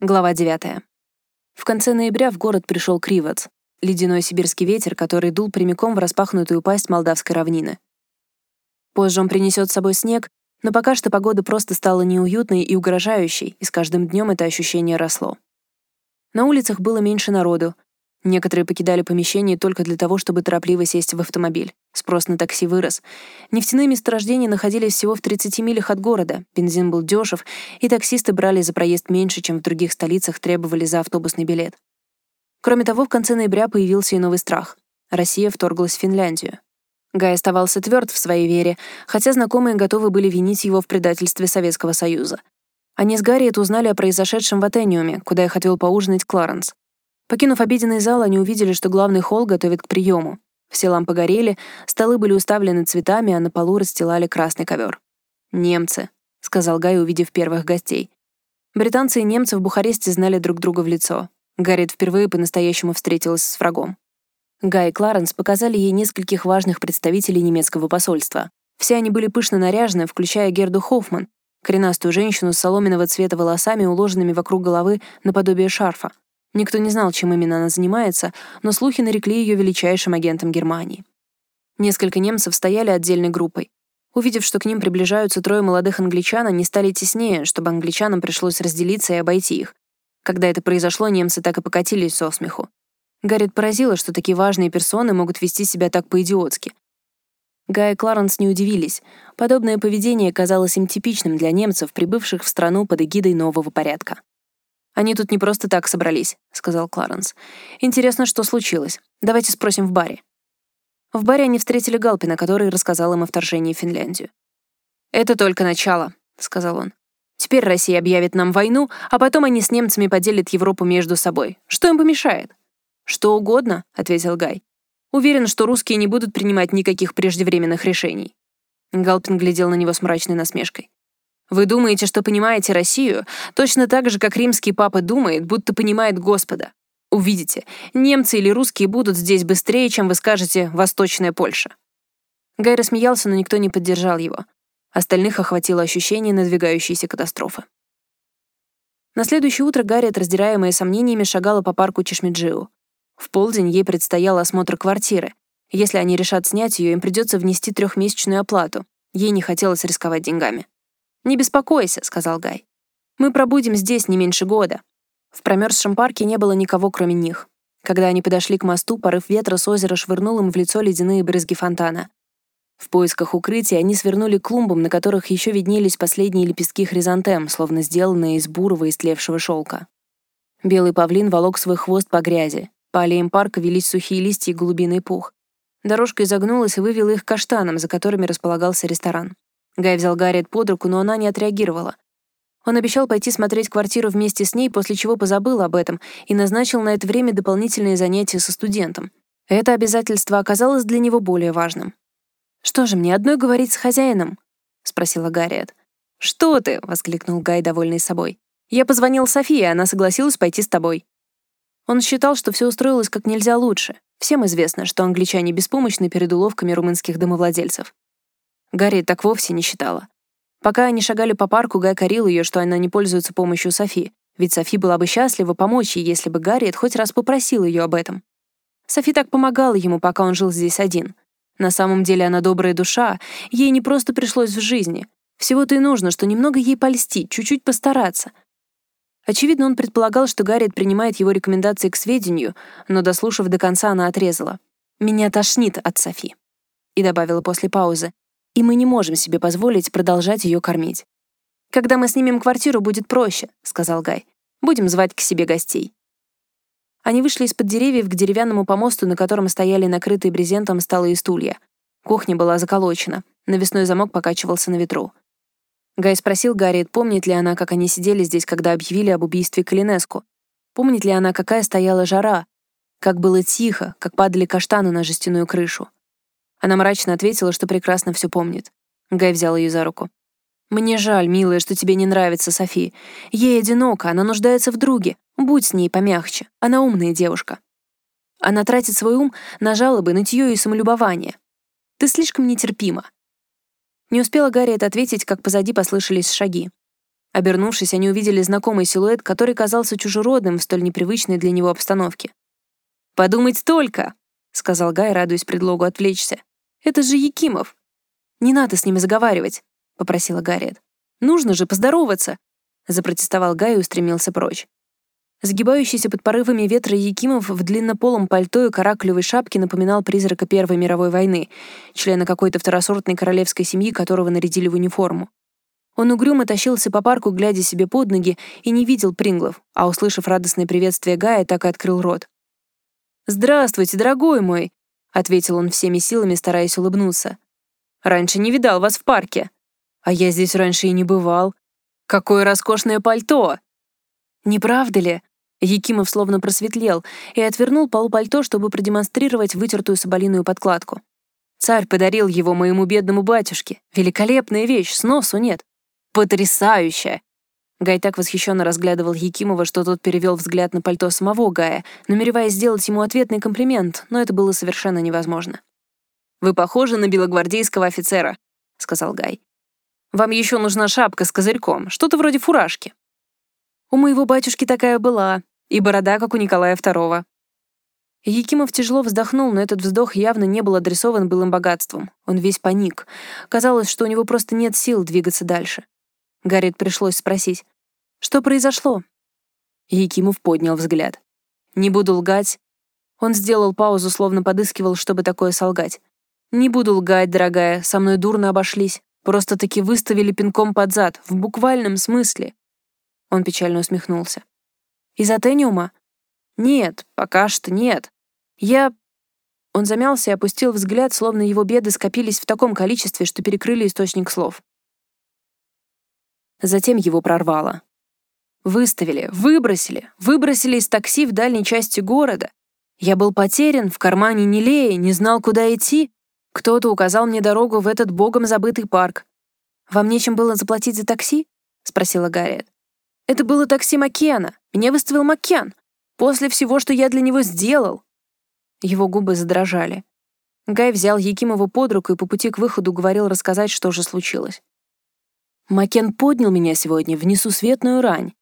Глава 9. В конце ноября в город пришел Кривац, ледяной сибирский ветер, который дул прямиком в распахнутую пасть Молдавской равнины. Позже он принесет с собой снег, но пока что погода просто стала неуютной и угрожающей, и с каждым днем это ощущение росло. На улицах было меньше народу, Некоторые покидали помещение только для того, чтобы торопливо сесть в автомобиль. Спрос на такси вырос. Нефтяные месторождения находились всего в 30 милях от города, бензин был дешев, и таксисты брали за проезд меньше, чем в других столицах требовали за автобусный билет. Кроме того, в конце ноября появился и новый страх. Россия вторглась в Финляндию. Гай оставался тверд в своей вере, хотя знакомые готовы были винить его в предательстве Советского Союза. Они с Гарриет узнали о произошедшем в Атениуме, куда их отвел поужинать Кларенс. Покинув обеденный зал, они увидели, что главный холл готовит к приему. Все лампы горели, столы были уставлены цветами, а на полу расстилали красный ковер. «Немцы», — сказал Гай, увидев первых гостей. Британцы и немцы в Бухаресте знали друг друга в лицо. Гарриет впервые по-настоящему встретилась с врагом. Гай и Кларенс показали ей нескольких важных представителей немецкого посольства. Все они были пышно наряжены, включая Герду Хоффман, коренастую женщину с соломенного цвета волосами, уложенными вокруг головы наподобие шарфа. Никто не знал, чем именно она занимается, но слухи нарекли ее величайшим агентом Германии. Несколько немцев стояли отдельной группой. Увидев, что к ним приближаются трое молодых англичан, они стали теснее, чтобы англичанам пришлось разделиться и обойти их. Когда это произошло, немцы так и покатились со смеху. Гаррит поразило, что такие важные персоны могут вести себя так по-идиотски. Гай и Кларенс не удивились. Подобное поведение казалось им типичным для немцев, прибывших в страну под эгидой нового порядка. «Они тут не просто так собрались», — сказал Кларенс. «Интересно, что случилось. Давайте спросим в баре». В баре они встретили Галпина, который рассказал им о вторжении в Финляндию. «Это только начало», — сказал он. «Теперь Россия объявит нам войну, а потом они с немцами поделят Европу между собой. Что им помешает?» «Что угодно», — ответил Гай. «Уверен, что русские не будут принимать никаких преждевременных решений». Галпин глядел на него с мрачной насмешкой. Вы думаете, что понимаете Россию, точно так же, как римский папа думает, будто понимает Господа. Увидите, немцы или русские будут здесь быстрее, чем вы скажете «Восточная Польша». Гай рассмеялся, но никто не поддержал его. Остальных охватило ощущение надвигающейся катастрофы. На следующее утро Гарриет, раздираемая сомнениями, шагала по парку Чешмиджиу. В полдень ей предстоял осмотр квартиры. Если они решат снять ее, им придется внести трехмесячную оплату. Ей не хотелось рисковать деньгами. «Не беспокойся», — сказал Гай. «Мы пробудем здесь не меньше года». В промерзшем парке не было никого, кроме них. Когда они подошли к мосту, порыв ветра с озера швырнул им в лицо ледяные брызги фонтана. В поисках укрытия они свернули к клумбам, на которых еще виднелись последние лепестки хризантем, словно сделанные из бурого истлевшего шелка. Белый павлин волок свой хвост по грязи. По аллеям парка велись сухие листья и голубиный пух. Дорожка изогнулась и вывела их к каштанам, за которыми располагался ресторан. Гай взял Гарриет под руку, но она не отреагировала. Он обещал пойти смотреть квартиру вместе с ней, после чего позабыл об этом и назначил на это время дополнительные занятия со студентом. Это обязательство оказалось для него более важным. «Что же, мне одной говорить с хозяином?» — спросила Гарриет. «Что ты?» — воскликнул Гай, довольный собой. «Я позвонил Софии, она согласилась пойти с тобой». Он считал, что все устроилось как нельзя лучше. Всем известно, что англичане беспомощны перед уловками румынских домовладельцев. Гарри так вовсе не считала. Пока они шагали по парку, Гай корил ее, что она не пользуется помощью Софи, ведь Софи была бы счастлива помочь ей, если бы Гарриет хоть раз попросил ее об этом. Софи так помогала ему, пока он жил здесь один. На самом деле она добрая душа, ей не просто пришлось в жизни. Всего-то и нужно, что немного ей польстить, чуть-чуть постараться. Очевидно, он предполагал, что Гарриет принимает его рекомендации к сведению, но, дослушав до конца, она отрезала. «Меня тошнит от Софи». И добавила после паузы и мы не можем себе позволить продолжать ее кормить. «Когда мы снимем квартиру, будет проще», — сказал Гай. «Будем звать к себе гостей». Они вышли из-под деревьев к деревянному помосту, на котором стояли накрытые брезентом столы и стулья. Кухня была заколочена, навесной замок покачивался на ветру. Гай спросил Гарриет, помнит ли она, как они сидели здесь, когда объявили об убийстве Калинеску. Помнит ли она, какая стояла жара, как было тихо, как падали каштаны на жестяную крышу. Она мрачно ответила, что прекрасно все помнит. Гай взял ее за руку. «Мне жаль, милая, что тебе не нравится Софи. Ей одиноко, она нуждается в друге. Будь с ней помягче. Она умная девушка. Она тратит свой ум на жалобы, нытье и самолюбование. Ты слишком нетерпима». Не успела Гарриет ответить, как позади послышались шаги. Обернувшись, они увидели знакомый силуэт, который казался чужеродным в столь непривычной для него обстановке. «Подумать только!» — сказал Гай, радуясь предлогу отвлечься. «Это же Якимов!» «Не надо с ними заговаривать», — попросила Гарриет. «Нужно же поздороваться!» — запротестовал Гай и устремился прочь. Сгибающийся под порывами ветра Якимов в длиннополом пальто и каракулевой шапке напоминал призрака Первой мировой войны, члена какой-то второсортной королевской семьи, которого нарядили в униформу. Он угрюмо тащился по парку, глядя себе под ноги, и не видел Принглов, а, услышав радостное приветствие Гая, так и открыл рот. «Здравствуйте, дорогой мой!» — ответил он всеми силами, стараясь улыбнуться. «Раньше не видал вас в парке. А я здесь раньше и не бывал. Какое роскошное пальто!» «Не правда ли?» Якимов словно просветлел и отвернул полупальто, чтобы продемонстрировать вытертую соболиную подкладку. «Царь подарил его моему бедному батюшке. Великолепная вещь, сносу нет. Потрясающая!» Гай так восхищенно разглядывал Якимова, что тот перевел взгляд на пальто самого Гая, намереваясь сделать ему ответный комплимент, но это было совершенно невозможно. «Вы похожи на белогвардейского офицера», — сказал Гай. «Вам еще нужна шапка с козырьком, что-то вроде фуражки». У моего батюшки такая была, и борода, как у Николая II. Якимов тяжело вздохнул, но этот вздох явно не был адресован былым богатством. Он весь паник. Казалось, что у него просто нет сил двигаться дальше. Гарриет пришлось спросить, что произошло? Якимов поднял взгляд. «Не буду лгать». Он сделал паузу, словно подыскивал, чтобы такое солгать. «Не буду лгать, дорогая, со мной дурно обошлись. Просто-таки выставили пинком под зад, в буквальном смысле. Он печально усмехнулся. «Из Атениума?» «Нет, пока что нет. Я...» Он замялся и опустил взгляд, словно его беды скопились в таком количестве, что перекрыли источник слов. Затем его прорвало. Выставили, выбросили, выбросили из такси в дальней части города. Я был потерян, в кармане не лея, не знал, куда идти. Кто-то указал мне дорогу в этот богом забытый парк. «Вам нечем было заплатить за такси?» — спросила Гарриет. Это было такси Маккена. Меня выставил Маккен. После всего, что я для него сделал. Его губы задрожали. Гай взял Якимову под руку и по пути к выходу говорил рассказать, что же случилось. Макен поднял меня сегодня в несусветную рань.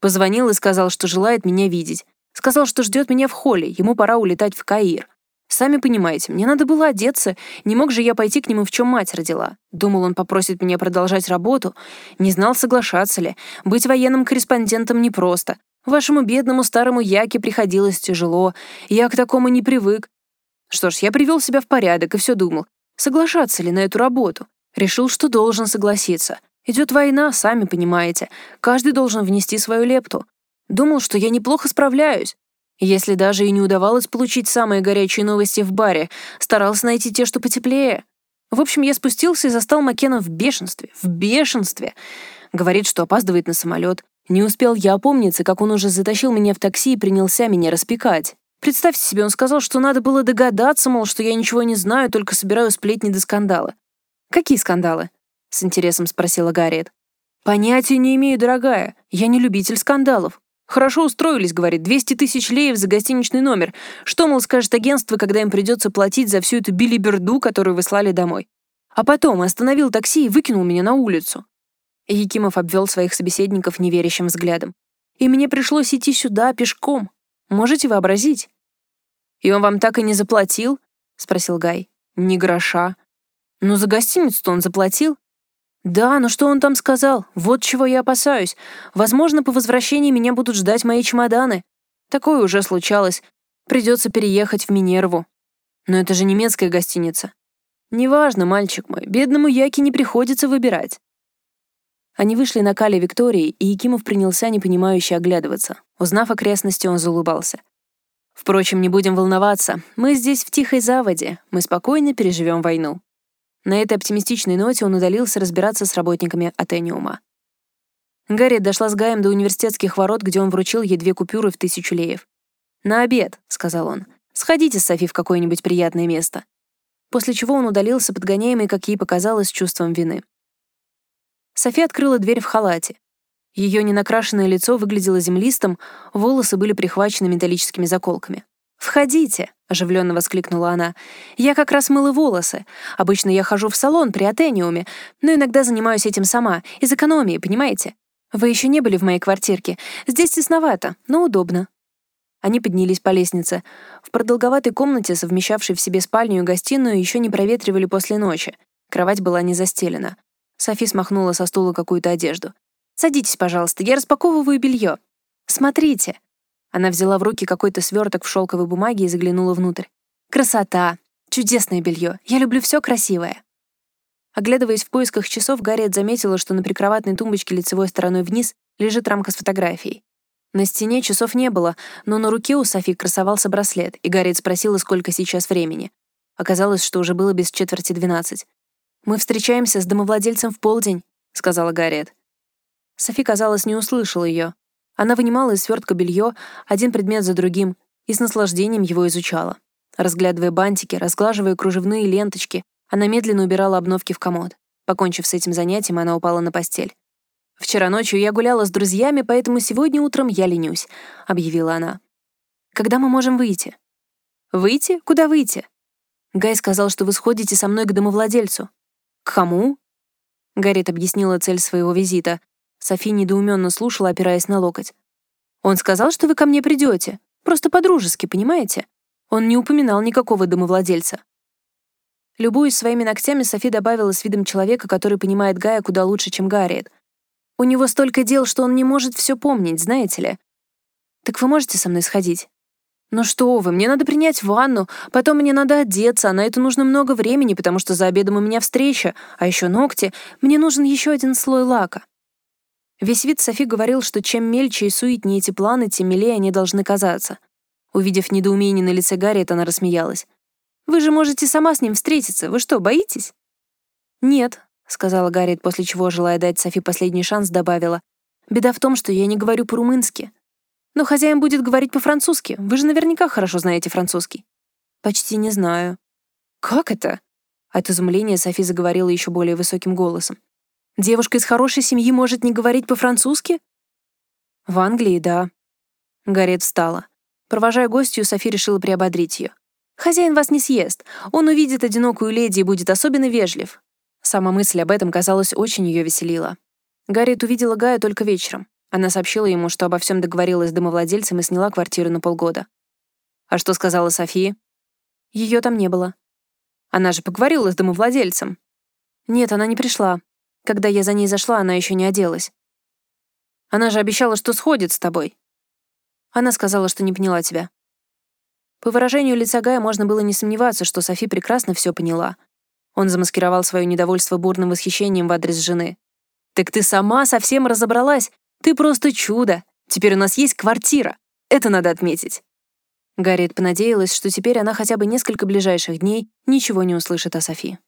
Позвонил и сказал, что желает меня видеть. Сказал, что ждет меня в холле, ему пора улетать в Каир. Сами понимаете, мне надо было одеться, не мог же я пойти к нему, в чем мать родила. Думал, он попросит меня продолжать работу. Не знал, соглашаться ли. Быть военным корреспондентом непросто. Вашему бедному старому Яке приходилось тяжело. Я к такому не привык. Что ж, я привел себя в порядок и все думал, соглашаться ли на эту работу. Решил, что должен согласиться. Идет война, сами понимаете. Каждый должен внести свою лепту. Думал, что я неплохо справляюсь. Если даже и не удавалось получить самые горячие новости в баре, старался найти те, что потеплее. В общем, я спустился и застал Маккена в бешенстве. В бешенстве. Говорит, что опаздывает на самолет. Не успел я опомниться, как он уже затащил меня в такси и принялся меня распекать. Представьте себе, он сказал, что надо было догадаться, мол, что я ничего не знаю, только собираю сплетни до скандала. «Какие скандалы?» — с интересом спросила Гарриет. «Понятия не имею, дорогая. Я не любитель скандалов. «Хорошо устроились», — говорит, — «200 тысяч леев за гостиничный номер. Что, мол, скажет агентство, когда им придется платить за всю эту билиберду, которую вы слали домой?» А потом остановил такси и выкинул меня на улицу. Якимов обвел своих собеседников неверящим взглядом. «И мне пришлось идти сюда пешком. Можете вообразить?» «И он вам так и не заплатил?» — спросил Гай. «Ни гроша». «Ну, за гостиницу-то он заплатил?» «Да, но что он там сказал? Вот чего я опасаюсь. Возможно, по возвращении меня будут ждать мои чемоданы. Такое уже случалось. Придется переехать в Минерву. Но это же немецкая гостиница. Неважно, мальчик мой, бедному Яке не приходится выбирать». Они вышли на Кале Виктории, и Якимов принялся непонимающе оглядываться. Узнав окрестности, он заулыбался. «Впрочем, не будем волноваться. Мы здесь в тихой заводе. Мы спокойно переживем войну. На этой оптимистичной ноте он удалился разбираться с работниками Атениума. Гарри дошла с Гаем до университетских ворот, где он вручил ей две купюры в тысячу леев. «На обед», — сказал он. «Сходите с Софи в какое-нибудь приятное место». После чего он удалился, подгоняемый, как ей показалось, чувством вины. Софи открыла дверь в халате. Ее ненакрашенное лицо выглядело землистым, волосы были прихвачены металлическими заколками. «Входите!» — оживленно воскликнула она. «Я как раз мыла волосы. Обычно я хожу в салон при Атениуме, но иногда занимаюсь этим сама, из экономии, понимаете? «Вы еще не были в моей квартирке. Здесь тесновато, но удобно». Они поднялись по лестнице. В продолговатой комнате, совмещавшей в себе спальню и гостиную, еще не проветривали после ночи. Кровать была не застелена. Софи смахнула со стула какую-то одежду. «Садитесь, пожалуйста, я распаковываю белье. Смотрите». Она взяла в руки какой-то сверток в шелковой бумаге и заглянула внутрь. «Красота! Чудесное белье! Я люблю все красивое!» Оглядываясь в поисках часов, Гарриет заметила, что на прикроватной тумбочке лицевой стороной вниз лежит рамка с фотографией. На стене часов не было, но на руке у Софи красовался браслет, и Гарриет спросила, сколько сейчас времени. Оказалось, что уже было без четверти двенадцать. «Мы встречаемся с домовладельцем в полдень», — сказала Гарриет. Софи, казалось, не услышала ее. Она вынимала из свертка белье, один предмет за другим, и с наслаждением его изучала. Разглядывая бантики, разглаживая кружевные ленточки, она медленно убирала обновки в комод. Покончив с этим занятием, она упала на постель. «Вчера ночью я гуляла с друзьями, поэтому сегодня утром я ленюсь», — объявила она. «Когда мы можем выйти?» «Выйти? Куда выйти?» Гай сказал, что вы сходите со мной к домовладельцу. «К кому?» Гарриет объяснила цель своего визита. Софи недоуменно слушала, опираясь на локоть. «Он сказал, что вы ко мне придете. Просто по-дружески, понимаете? Он не упоминал никакого домовладельца». Любуясь своими ногтями, Софи добавила с видом человека, который понимает Гая куда лучше, чем Гарриет. У него столько дел, что он не может все помнить, знаете ли. Так вы можете со мной сходить? Ну что вы, мне надо принять ванну, потом мне надо одеться, а на это нужно много времени, потому что за обедом у меня встреча, а еще ногти. Мне нужен еще один слой лака. Весь вид Софи говорил, что чем мельче и суетнее эти планы, тем милее они должны казаться. Увидев недоумение на лице Гарриет, она рассмеялась. «Вы же можете сама с ним встретиться. Вы что, боитесь?» «Нет», — сказала Гарриет, после чего, желая дать Софи последний шанс, добавила. «Беда в том, что я не говорю по-румынски. Но хозяин будет говорить по-французски. Вы же наверняка хорошо знаете французский». «Почти не знаю». «Как это?» От изумления Софи заговорила еще более высоким голосом. «Девушка из хорошей семьи может не говорить по-французски?» «В Англии, да». Гарриет встала. Провожая гостью, Софи решила приободрить ее. «Хозяин вас не съест. Он увидит одинокую леди и будет особенно вежлив. Сама мысль об этом, казалось, очень ее веселила. Гарриет увидела Гая только вечером. Она сообщила ему, что обо всем договорилась с домовладельцем и сняла квартиру на полгода. А что сказала София? Ее там не было. Она же поговорила с домовладельцем. Нет, она не пришла. Когда я за ней зашла, она еще не оделась. Она же обещала, что сходит с тобой. Она сказала, что не поняла тебя. По выражению лица Гая можно было не сомневаться, что Софи прекрасно все поняла — он замаскировал свое недовольство бурным восхищением в адрес жены. «Так ты сама совсем разобралась. Ты просто чудо. Теперь у нас есть квартира. Это надо отметить». Гарриет понадеялась, что теперь она хотя бы несколько ближайших дней ничего не услышит о Софи.